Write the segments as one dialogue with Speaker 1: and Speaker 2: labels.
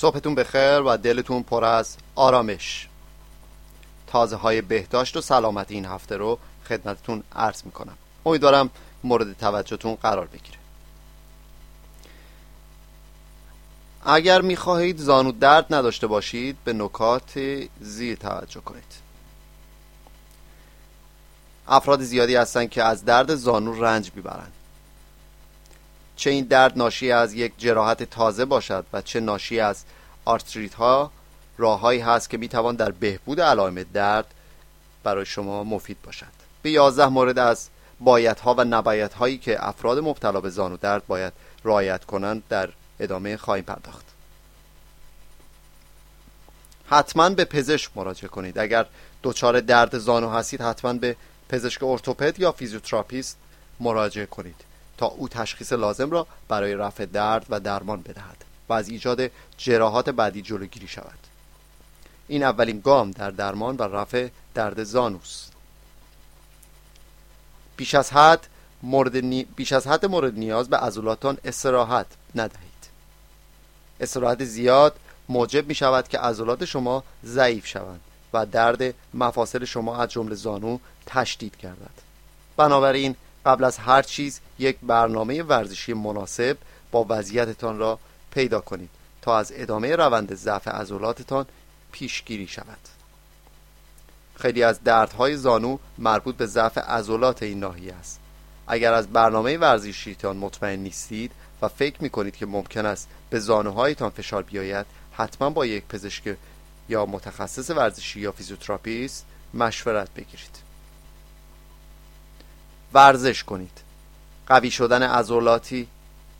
Speaker 1: صبحتون بخیر و دلتون پر از آرامش. تازه های بهداشت و سلامت این هفته رو خدمتتون عرض می‌کنم. امیدوارم مورد توجهتون قرار بگیره. اگر می‌خواهید زانو درد نداشته باشید به نکات زیر توجه کنید. افراد زیادی هستند که از درد زانو رنج می‌برند چه این درد ناشی از یک جراحت تازه باشد و چه ناشی از آرتریت ها راههایی هست که می‌توان در بهبود علائم درد برای شما مفید باشد. به یازده مورد از بایت ها و نبایت هایی که افراد مبتلا به زانو درد باید رعایت کنند در ادامه خواهیم پرداخت. حتما به پزشک مراجعه کنید. اگر دچار درد زانو هستید حتما به پزشک ارتوپد یا فیزیوتراپیست مراجعه کنید. تا او تشخیص لازم را برای رفع درد و درمان بدهد و از ایجاد جراحات بعدی جلوگیری شود. این اولین گام در درمان و رفع درد زانوست بیش از حد مورد, بیش از حد مورد نیاز به عضلاتتان استراحت ندهید. استراحت زیاد موجب می شود که عضلات شما ضعیف شوند و درد مفاصل شما از جمله زانو تشدید گردد. بنابراین قبل از هر چیز یک برنامه ورزشی مناسب با وضعیتتان را پیدا کنید تا از ادامه روند ضعف عضلاتتان پیشگیری شود. خیلی از دردهای زانو مربوط به ضعف عضلات این ناحیه است. اگر از برنامه ورزشیتان مطمئن نیستید و فکر می کنید که ممکن است به زانوهایتان فشار بیاید حتما با یک پزشک یا متخصص ورزشی یا فیزیوتراپیست مشورت بگیرید. ورزش کنید. قوی شدن عضلاتی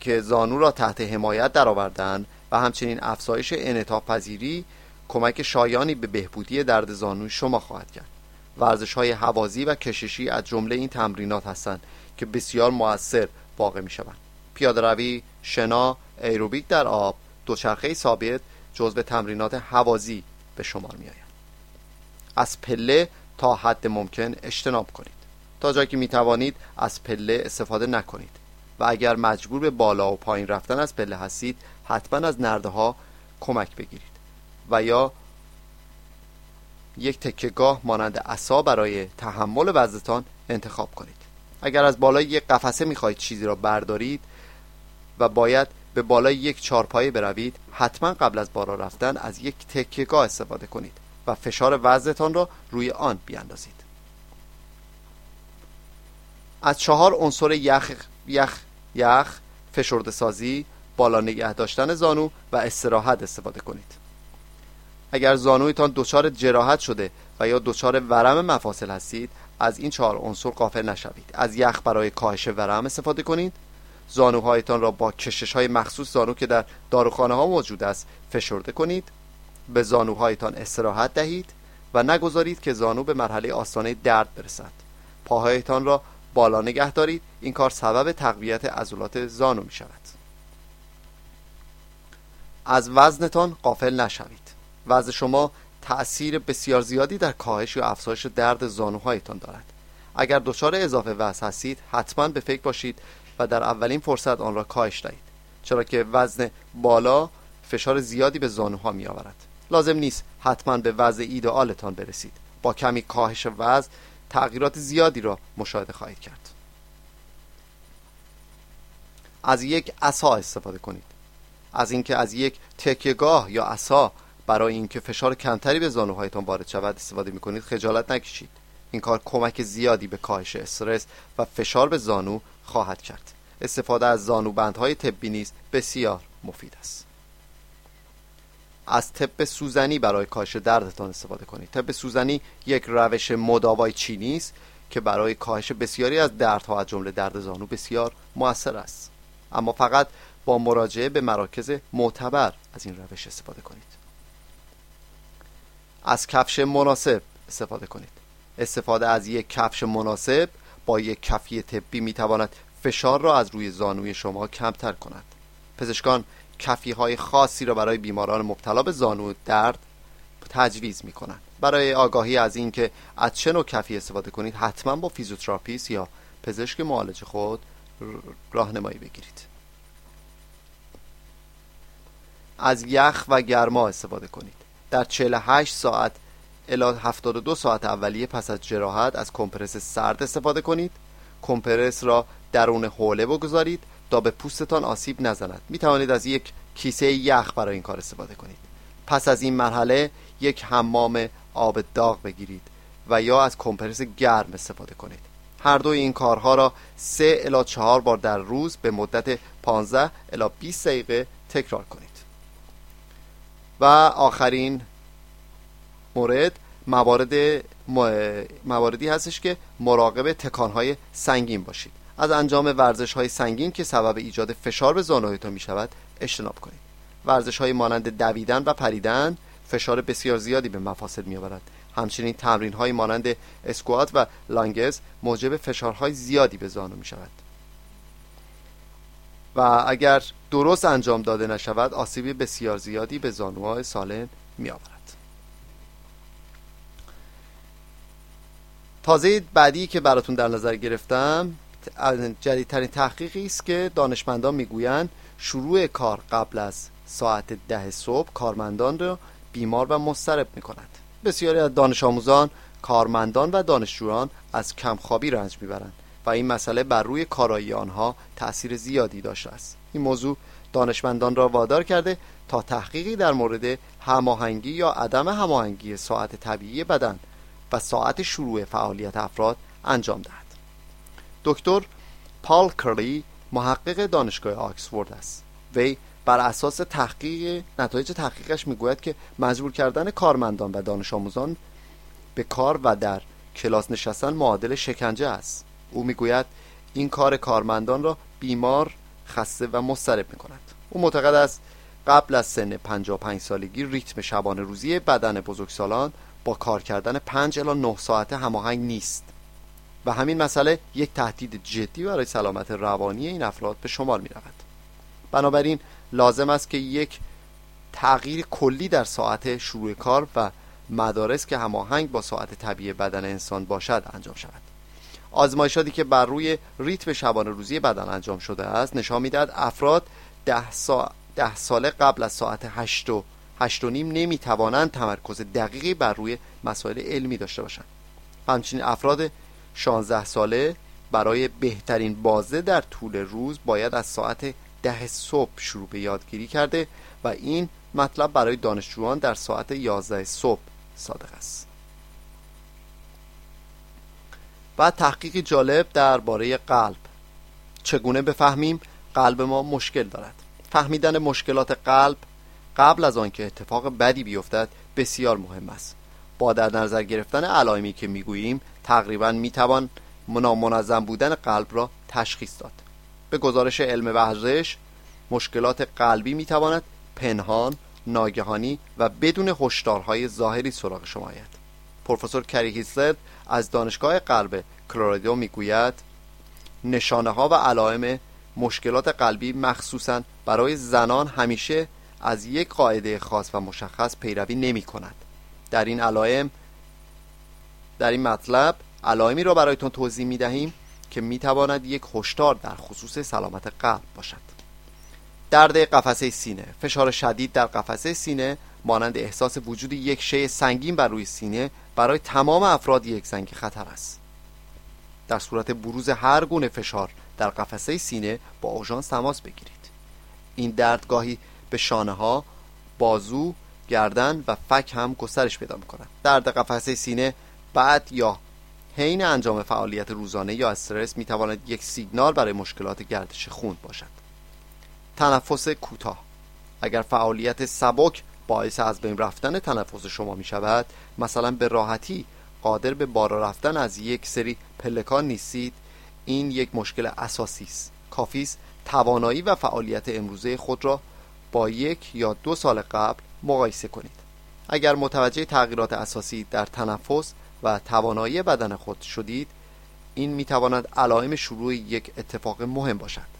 Speaker 1: که زانو را تحت حمایت درآوردن و همچنین افزایش انعطاف پذیری کمک شایانی به بهبودی درد زانوی شما خواهد کرد. ورزش های هوازی و کششی از جمله این تمرینات هستند که بسیار موثر واقع می شوند پیاده روی شنا ایروبیک در آب دوچرخه ثابت جزو تمرینات حوازی به شمار می آید. از پله تا حد ممکن اجتناب کنید. تا جایی که می توانید از پله استفاده نکنید. و اگر مجبور به بالا و پایین رفتن از پله هستید حتما از نرده ها کمک بگیرید. و یا یک تکهگاه مانند عصا برای تحمل وزنتان انتخاب کنید. اگر از بالای یک قفسه می‌خواهید چیزی را بردارید و باید به بالای یک چارپایه بروید حتما قبل از بالا رفتن از یک تکیهگاه استفاده کنید و فشار وزنتان را روی آن بیاندازید. از چهار عنصر یخ یخ یخ فشرده سازی بالا نگه داشتن زانو و استراحت استفاده کنید. اگر زانویتان دچار جراحت شده و یا دچار ورم مفاصل هستید از این چهار عنصر غافل نشوید. از یخ برای کاهش ورم استفاده کنید. زانوهایتان را با کشش های مخصوص زانو که در داروخانه ها موجود است فشرده کنید. به زانوهایتان استراحت دهید و نگذارید که زانو به مرحله آستانه درد برسد. پاهایتان را بالا نگه دارید. این کار سبب تقویت عضلات زانو می شود. از وزنتان قافل نشوید. وزن شما تأثیر بسیار زیادی در کاهش یا افزایش درد زانوهایتان دارد. اگر دچار اضافه وزن هستید حتما به فکر باشید و در اولین فرصت آن را کاهش دهید. چرا که وزن بالا فشار زیادی به زانوها می آورد لازم نیست حتما به وزن ایدئالتان برسید. با کمی کاهش وزن تغییرات زیادی را مشاهده خواهید کرد. از یک عصا استفاده کنید. از اینکه از یک تکیهگاه یا عصا برای اینکه فشار کمتری به زانوهایتان وارد شود استفاده می کنید خجالت نکشید. این کار کمک زیادی به کاهش استرس و فشار به زانو خواهد کرد. استفاده از زانوبندهای طبی نیز بسیار مفید است. از تب سوزنی برای کاهش دردتان استفاده کنید. تب سوزنی یک روش مداوای چینی است که برای کاهش بسیاری از دردها از جمله درد زانو بسیار موثر است. اما فقط با مراجعه به مراکز معتبر از این روش استفاده کنید. از کفش مناسب استفاده کنید. استفاده از یک کفش مناسب با یک کفی طبی می‌تواند فشار را از روی زانوی شما کمتر کند. پزشکان کفی های خاصی را برای بیماران مبتلا به زانو درد تجویز می کنند برای آگاهی از اینکه از چه نوع کفی استفاده کنید حتما با فیزیوتراپیست یا پزشک معالج خود راهنمایی بگیرید. از یخ و گرما استفاده کنید. در 48 ساعت الی 72 ساعت اولیه پس از جراحت از کمپرس سرد استفاده کنید. کمپرس را درون حوله بگذارید. تا به پوستتان آسیب نزند. می توانید از یک کیسه یخ برای این کار استفاده کنید. پس از این مرحله یک حمام آب داغ بگیرید و یا از کمپرس گرم استفاده کنید. هر دوی این کارها را سه الا چهار بار در روز به مدت 15 الا 20 دقیقه تکرار کنید. و آخرین مورد موارد مواردی هستش که مراقب تکانهای سنگین باشید. از انجام ورزش های سنگین که سبب ایجاد فشار به زانوهایتان می شود اجتناب کنید. ورزش های مانند دویدن و پریدن فشار بسیار زیادی به مفاصل می آورد همچنین تمرین های مانند اسکوات و لانگز موجب فشارهای زیادی به زانو می شود و اگر درست انجام داده نشود آسیب بسیار زیادی به زانوهای سالم می آورد تازه بعدی که براتون در نظر گرفتم جدیدترین تحقیقی است که دانشمندان می‌گویند شروع کار قبل از ساعت ده صبح کارمندان را بیمار و مضطرب می کند بسیاری از دانش آموزان کارمندان و دانشجویان از کمخوابی رنج می‌برند و این مسئله بر روی کارایی آنها تأثیر زیادی داشته است. این موضوع دانشمندان را وادار کرده تا تحقیقی در مورد هماهنگی یا عدم هماهنگی ساعت طبیعی بدن و ساعت شروع فعالیت افراد انجام دهد. دکتر پال کرلی محقق دانشگاه آکسفورد است. وی بر اساس تحقیق نتایج تحقیقش می‌گوید که مجبور کردن کارمندان و دانش آموزان به کار و در کلاس نشستن معادل شکنجه است. او می‌گوید این کار کارمندان را بیمار خسته و مضطرب می‌کند. او معتقد است قبل از سن 55 سالگی ریتم شبانه روزی بدن بزرگسالان با کار کردن 5 الی 9 ساعته هماهنگ نیست. و همین مسئله یک تهدید جدی برای سلامت روانی این افراد به شمار می رود. بنابراین لازم است که یک تغییر کلی در ساعت شروع کار و مدارس که هماهنگ با ساعت طبیعی بدن انسان باشد انجام شود آزمایشاتی که بر روی ریتم شبانه روزی بدن انجام شده است نشان می‌دهد افراد ده, سا... ده ساله قبل از ساعت هشت و هشت و نیم نمی‌توانند تمرکز دقیقی بر روی مسائل علمی داشته باشند همچنین افراد 16 ساله برای بهترین بازه در طول روز باید از ساعت ده صبح شروع به یادگیری کرده و این مطلب برای دانشجویان در ساعت 11 صبح صادق است. و تحقیق جالب درباره قلب. چگونه بفهمیم؟ قلب ما مشکل دارد. فهمیدن مشکلات قلب قبل از آنکه اتفاق بدی بیفتد بسیار مهم است. با در نظر گرفتن علائمی که می‌گوییم تقریبا می‌توان نامنظم بودن قلب را تشخیص داد. به گزارش علم ورزش مشکلات قلبی می‌تواند پنهان ناگهانی و بدون هشدارهای ظاهری سراغ شما آید. پروفسور کری هیسلر از دانشگاه قلب کلرادو می‌گوید نشانه ها و علائم مشکلات قلبی مخصوصا برای زنان همیشه از یک قاعده خاص و مشخص پیروی نمی کند در این علائم در این مطلب علائمی را برایتون توضیح می دهیم که می تواند یک هشدار در خصوص سلامت قلب باشد. درد قفسه سینه فشار شدید در قفسه سینه مانند احساس وجود یک شی سنگین بر روی سینه برای تمام افراد یک زنگ خطر است. در صورت بروز هر گونه فشار در قفسه سینه با اوژانس تماس بگیرید. این درد گاهی به شانه ها بازو گردن و فک هم گسترش پیدا می‌کنند درد قفسه سینه بعد یا حین انجام فعالیت روزانه یا استرس می‌تواند یک سیگنال برای مشکلات گردش خون باشد. تنفس کوتاه. اگر فعالیت سبک باعث از بین رفتن تنفس شما می شود مثلا به راحتی قادر به بالا رفتن از یک سری پلکان نیستید. این یک مشکل اساسی است. کافی است توانایی و فعالیت امروزه خود را با یک یا دو سال قبل مقایسه کنید. اگر متوجه تغییرات اساسی در تنفس و توانایی بدن خود شدید این می تواند علائم شروع یک اتفاق مهم باشد.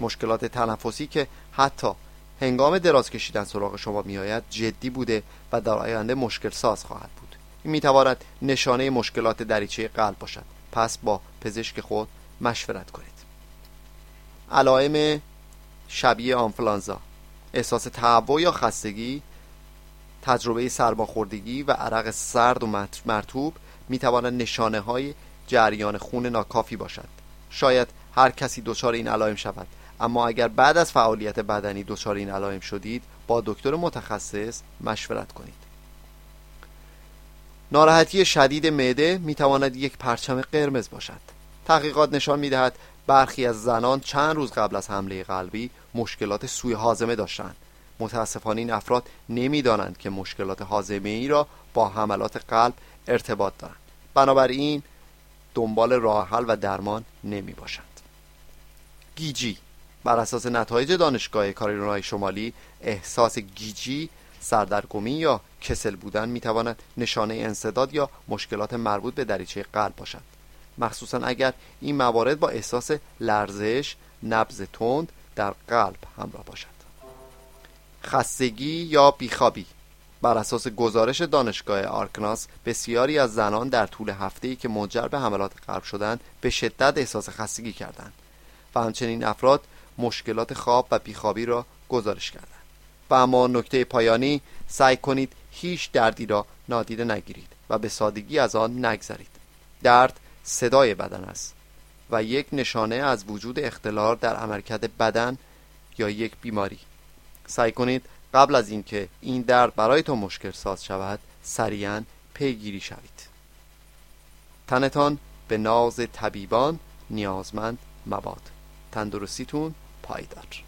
Speaker 1: مشکلات تنفسی که حتی هنگام دراز کشیدن سراغ شما میآید جدی بوده و در آینده مشکل ساز خواهد بود. این می‌تواند نشانه مشکلات دریچه قلب باشد. پس با پزشک خود مشورت کنید. علائم شبیه آنفلانزا. احساس تهوع یا خستگی تجربه سرماخوردگی و عرق سرد و مرتوب می تواند نشانه های جریان خون ناکافی باشد. شاید هر کسی دچار این علائم شود. اما اگر بعد از فعالیت بدنی دچار این علائم شدید با دکتر متخصص مشورت کنید. ناراحتی شدید معده می تواند یک پرچم قرمز باشد. تحقیقات نشان می دهد برخی از زنان چند روز قبل از حمله قلبی مشکلات سوی حازمه داشتند. متاسفانه این افراد نمی‌دانند که مشکلات حازمه ای را با حملات قلب ارتباط دارند. بنابراین دنبال راه حل و درمان نمی باشند گیجی. بر اساس نتایج دانشگاه کارولینای شمالی احساس گیجی سردرگمی یا کسل بودن می‌تواند نشانه انصداد یا مشکلات مربوط به دریچه قلب باشد. مخصوصا اگر این موارد با احساس لرزش نبز تند در قلب همراه باشد. خستگی یا بیخوابی بر اساس گزارش دانشگاه آرکناس بسیاری از زنان در طول هفته‌ای که منجر به حملات قلب شدند به شدت احساس خستگی کردند و همچنین افراد مشکلات خواب و بیخوابی را گزارش کردند. و اما نکته پایانی سعی کنید هیچ دردی را نادیده نگیرید و به سادگی از آن نگذرید. درد صدای بدن است و یک نشانه از وجود اختلال در عملکرد بدن یا یک بیماری. سعی کنید قبل از اینکه این درد برایتان مشکل ساز شود سریعا پیگیری شوید. تنتان به ناز طبیبان نیازمند مباد. تندرستیتون پایدار.